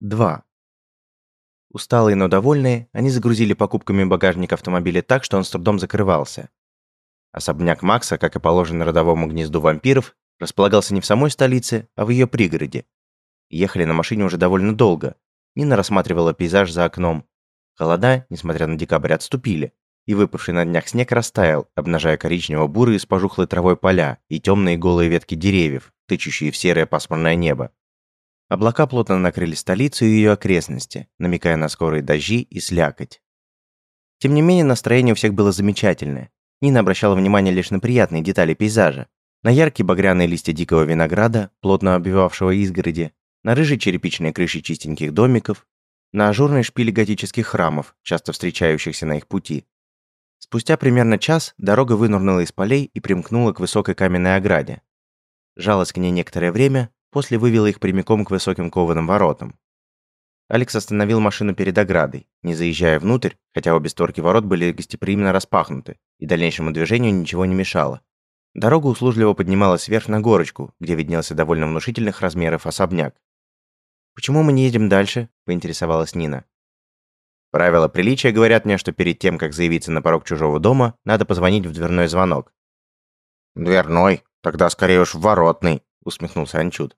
2. Усталые, но довольные, они загрузили покупками багажник автомобиля так, что он с трудом закрывался. Особняк Макса, как и положено родовому гнезду вампиров, располагался не в самой столице, а в ее пригороде. Ехали на машине уже довольно долго. Нина рассматривала пейзаж за окном. Холода, несмотря на декабрь, отступили, и выпавший на днях снег растаял, обнажая коричнево-бурые с пожухлой травой поля и темные голые ветки деревьев, тычущие в серое пасмурное небо. Облака плотно накрыли столицу и ее окрестности, намекая на скорые дожди и слякоть. Тем не менее, настроение у всех было замечательное. Нина обращала внимание лишь на приятные детали пейзажа. На яркие багряные листья дикого винограда, плотно обвивавшего изгороди, на рыжие черепичные крыши чистеньких домиков, на ажурные шпили готических храмов, часто встречающихся на их пути. Спустя примерно час дорога вынурнула из полей и примкнула к высокой каменной ограде. Жалась к ней некоторое время, после вывела их прямиком к высоким кованым воротам. Алекс остановил машину перед оградой, не заезжая внутрь, хотя обе створки ворот были гостеприимно распахнуты, и дальнейшему движению ничего не мешало. Дорога услужливо поднималась вверх на горочку, где виднелся довольно внушительных размеров особняк. «Почему мы не едем дальше?» – поинтересовалась Нина. Правила приличия говорят мне, что перед тем, как заявиться на порог чужого дома, надо позвонить в дверной звонок. «Дверной? Тогда скорее уж воротный», – усмехнулся Анчут.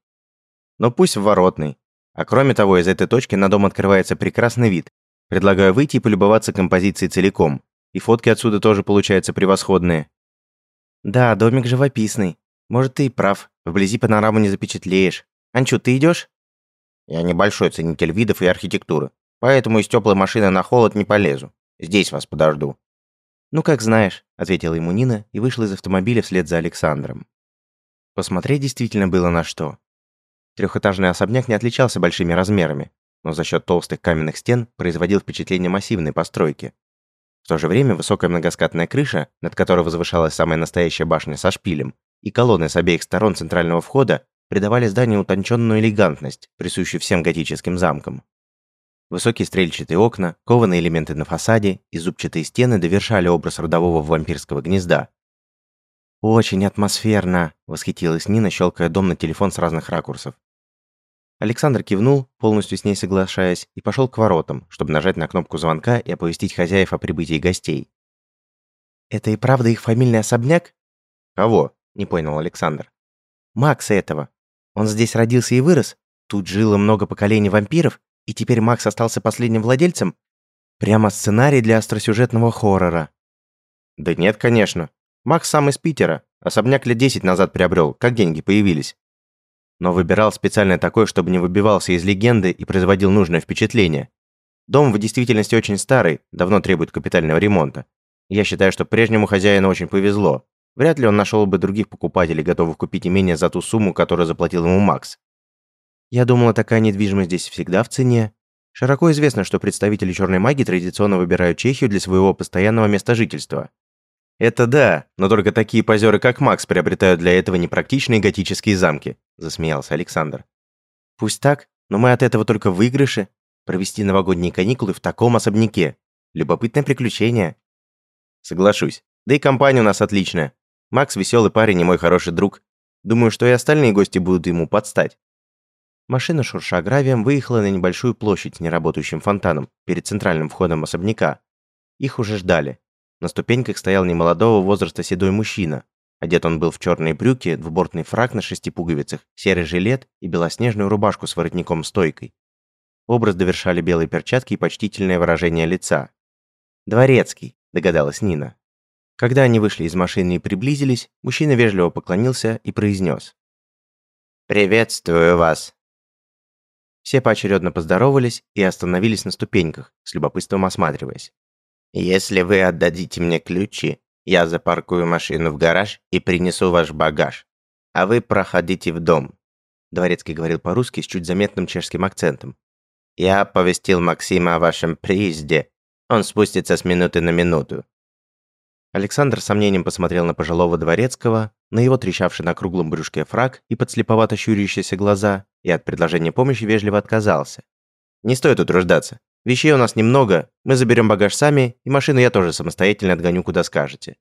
«Но пусть в воротный. А кроме того, из этой точки на дом открывается прекрасный вид. Предлагаю выйти и полюбоваться композицией целиком. И фотки отсюда тоже получаются превосходные. Да, домик живописный. Может, ты и прав. Вблизи панораму не запечатлеешь. Анчу, ты идешь? Я небольшой ценитель видов и архитектуры, поэтому из теплой машины на холод не полезу. Здесь вас подожду. Ну, как знаешь, ответила ему Нина и вышла из автомобиля вслед за Александром. Посмотреть действительно было на что. Трехэтажный особняк не отличался большими размерами, но за счет толстых каменных стен производил впечатление массивной постройки. В то же время высокая многоскатная крыша, над которой возвышалась самая настоящая башня со шпилем, и колонны с обеих сторон центрального входа придавали зданию утонченную элегантность, присущую всем готическим замкам. Высокие стрельчатые окна, кованые элементы на фасаде и зубчатые стены довершали образ родового вампирского гнезда, «Очень атмосферно», — восхитилась Нина, щелкая дом на телефон с разных ракурсов. Александр кивнул, полностью с ней соглашаясь, и пошел к воротам, чтобы нажать на кнопку звонка и оповестить хозяев о прибытии гостей. «Это и правда их фамильный особняк?» «Кого?» — не понял Александр. «Макса этого. Он здесь родился и вырос. Тут жило много поколений вампиров, и теперь Макс остался последним владельцем? Прямо сценарий для остросюжетного хоррора». «Да нет, конечно. Макс сам из Питера. Особняк лет 10 назад приобрел, как деньги появились. Но выбирал специально такой, чтобы не выбивался из легенды и производил нужное впечатление. Дом в действительности очень старый, давно требует капитального ремонта. Я считаю, что прежнему хозяину очень повезло. Вряд ли он нашел бы других покупателей, готовых купить имение за ту сумму, которую заплатил ему Макс. Я думала, такая недвижимость здесь всегда в цене. Широко известно, что представители черной магии традиционно выбирают Чехию для своего постоянного места жительства. «Это да, но только такие позеры, как Макс, приобретают для этого непрактичные готические замки», засмеялся Александр. «Пусть так, но мы от этого только выигрыши. Провести новогодние каникулы в таком особняке. Любопытное приключение». «Соглашусь. Да и компания у нас отличная. Макс веселый парень и мой хороший друг. Думаю, что и остальные гости будут ему подстать». Машина, шурша гравием, выехала на небольшую площадь с неработающим фонтаном перед центральным входом особняка. Их уже ждали. На ступеньках стоял немолодого возраста седой мужчина. Одет он был в черные брюки, двубортный фрак на шести пуговицах, серый жилет и белоснежную рубашку с воротником-стойкой. Образ довершали белые перчатки и почтительное выражение лица. «Дворецкий», – догадалась Нина. Когда они вышли из машины и приблизились, мужчина вежливо поклонился и произнес. «Приветствую вас». Все поочередно поздоровались и остановились на ступеньках, с любопытством осматриваясь. Если вы отдадите мне ключи, я запаркую машину в гараж и принесу ваш багаж. А вы проходите в дом. Дворецкий говорил по-русски с чуть заметным чешским акцентом. Я оповестил Максима о вашем приезде. Он спустится с минуты на минуту. Александр с сомнением посмотрел на пожилого дворецкого, на его трещавший на круглом брюшке фраг и подслеповато щурящиеся глаза, и от предложения помощи вежливо отказался. «Не стоит утруждаться. Вещей у нас немного, мы заберем багаж сами, и машину я тоже самостоятельно отгоню, куда скажете».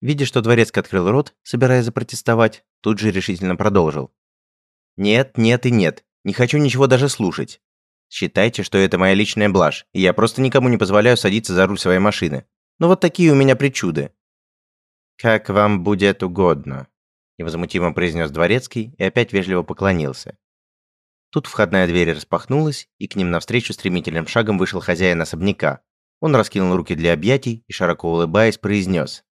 Видя, что дворецкий открыл рот, собираясь запротестовать, тут же решительно продолжил. «Нет, нет и нет. Не хочу ничего даже слушать. Считайте, что это моя личная блажь, и я просто никому не позволяю садиться за руль своей машины. Но вот такие у меня причуды». «Как вам будет угодно», – невозмутимо произнес Дворецкий и опять вежливо поклонился. Тут входная дверь распахнулась, и к ним навстречу стремительным шагом вышел хозяин особняка. Он раскинул руки для объятий и, широко улыбаясь, произнес.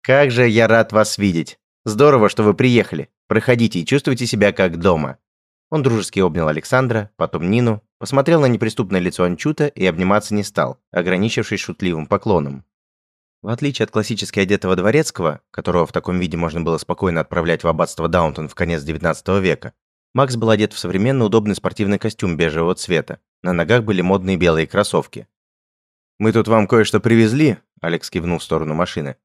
«Как же я рад вас видеть! Здорово, что вы приехали. Проходите и чувствуйте себя как дома». Он дружески обнял Александра, потом Нину, посмотрел на неприступное лицо Анчута и обниматься не стал, ограничившись шутливым поклоном. В отличие от классически одетого дворецкого, которого в таком виде можно было спокойно отправлять в аббатство Даунтон в конец XIX века, Макс был одет в современный удобный спортивный костюм бежевого цвета. На ногах были модные белые кроссовки. «Мы тут вам кое-что привезли», – Алекс кивнул в сторону машины.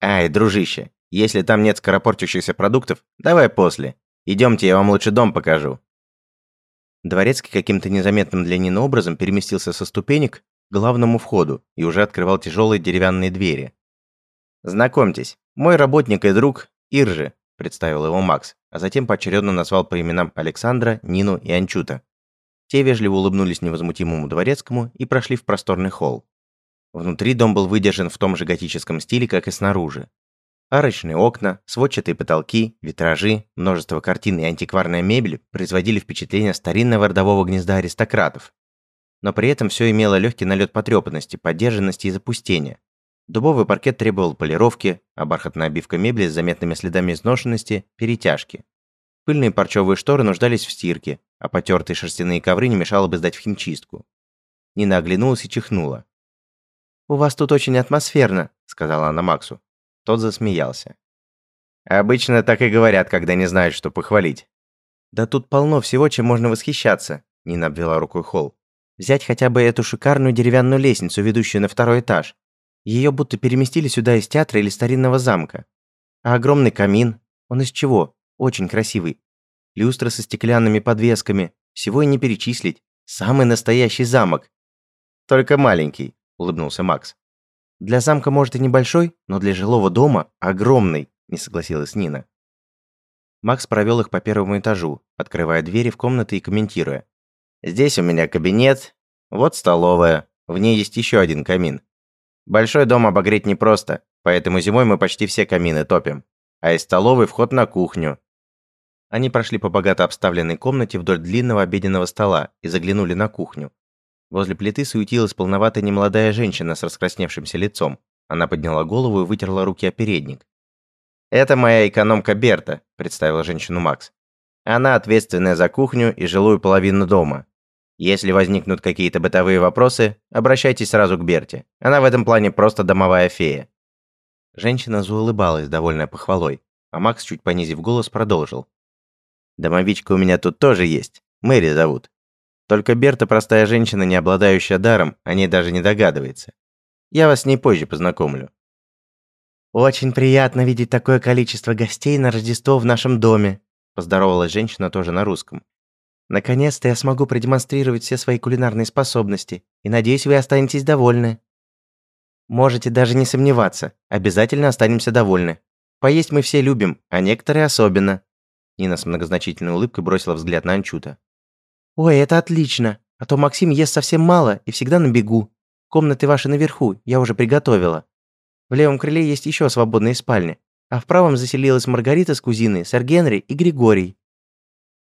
«Ай, дружище, если там нет скоропортящихся продуктов, давай после. Идемте, я вам лучше дом покажу». Дворецкий каким-то незаметным для Нины образом переместился со ступенек к главному входу и уже открывал тяжелые деревянные двери. «Знакомьтесь, мой работник и друг Иржи», – представил его Макс, а затем поочередно назвал по именам Александра, Нину и Анчута. Те вежливо улыбнулись невозмутимому дворецкому и прошли в просторный холл. Внутри дом был выдержан в том же готическом стиле, как и снаружи. Арочные окна, сводчатые потолки, витражи, множество картин и антикварная мебель производили впечатление старинного родового гнезда аристократов. Но при этом все имело легкий налет потрепанности, поддержанности и запустения. Дубовый паркет требовал полировки, а бархатная обивка мебели с заметными следами изношенности – перетяжки. Пыльные парчевые шторы нуждались в стирке, а потертые шерстяные ковры не мешало бы сдать в химчистку. Нина оглянулась и чихнула. «У вас тут очень атмосферно», – сказала она Максу. Тот засмеялся. «Обычно так и говорят, когда не знают, что похвалить». «Да тут полно всего, чем можно восхищаться», – Нина обвела рукой холл. «Взять хотя бы эту шикарную деревянную лестницу, ведущую на второй этаж. Ее будто переместили сюда из театра или старинного замка. А огромный камин, он из чего? Очень красивый. Люстра со стеклянными подвесками. Всего и не перечислить. Самый настоящий замок. Только маленький, улыбнулся Макс. Для замка, может, и небольшой, но для жилого дома огромный, не согласилась Нина. Макс провел их по первому этажу, открывая двери в комнаты и комментируя. «Здесь у меня кабинет, вот столовая, в ней есть еще один камин. Большой дом обогреть непросто, поэтому зимой мы почти все камины топим. А из столовой вход на кухню. Они прошли по богато обставленной комнате вдоль длинного обеденного стола и заглянули на кухню. Возле плиты суетилась полноватая немолодая женщина с раскрасневшимся лицом. Она подняла голову и вытерла руки о передник. «Это моя экономка Берта», – представила женщину Макс. «Она ответственная за кухню и жилую половину дома. Если возникнут какие-то бытовые вопросы, обращайтесь сразу к Берте. Она в этом плане просто домовая фея». Женщина заулыбалась, довольная похвалой, а Макс, чуть понизив голос, продолжил. «Домовичка у меня тут тоже есть. Мэри зовут. Только Берта простая женщина, не обладающая даром, о ней даже не догадывается. Я вас с ней позже познакомлю». «Очень приятно видеть такое количество гостей на Рождество в нашем доме», поздоровалась женщина тоже на русском. Наконец-то я смогу продемонстрировать все свои кулинарные способности, и надеюсь, вы останетесь довольны. Можете даже не сомневаться, обязательно останемся довольны. Поесть мы все любим, а некоторые особенно. Нина с многозначительной улыбкой бросила взгляд на Анчута. Ой, это отлично, а то Максим ест совсем мало и всегда на бегу. Комнаты ваши наверху, я уже приготовила. В левом крыле есть еще свободные спальни, а в правом заселилась Маргарита с кузиной, сэр Генри и Григорий.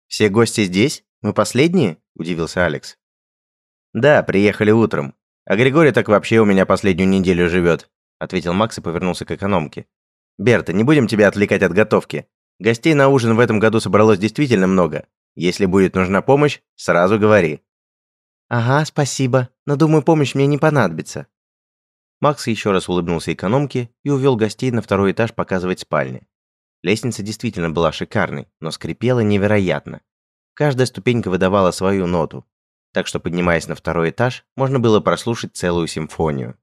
Все гости здесь? «Мы последние?» – удивился Алекс. «Да, приехали утром. А Григорий так вообще у меня последнюю неделю живет», – ответил Макс и повернулся к экономке. «Берта, не будем тебя отвлекать от готовки. Гостей на ужин в этом году собралось действительно много. Если будет нужна помощь, сразу говори». «Ага, спасибо, но думаю, помощь мне не понадобится». Макс еще раз улыбнулся экономке и увел гостей на второй этаж показывать спальни. Лестница действительно была шикарной, но скрипела невероятно. Каждая ступенька выдавала свою ноту, так что, поднимаясь на второй этаж, можно было прослушать целую симфонию.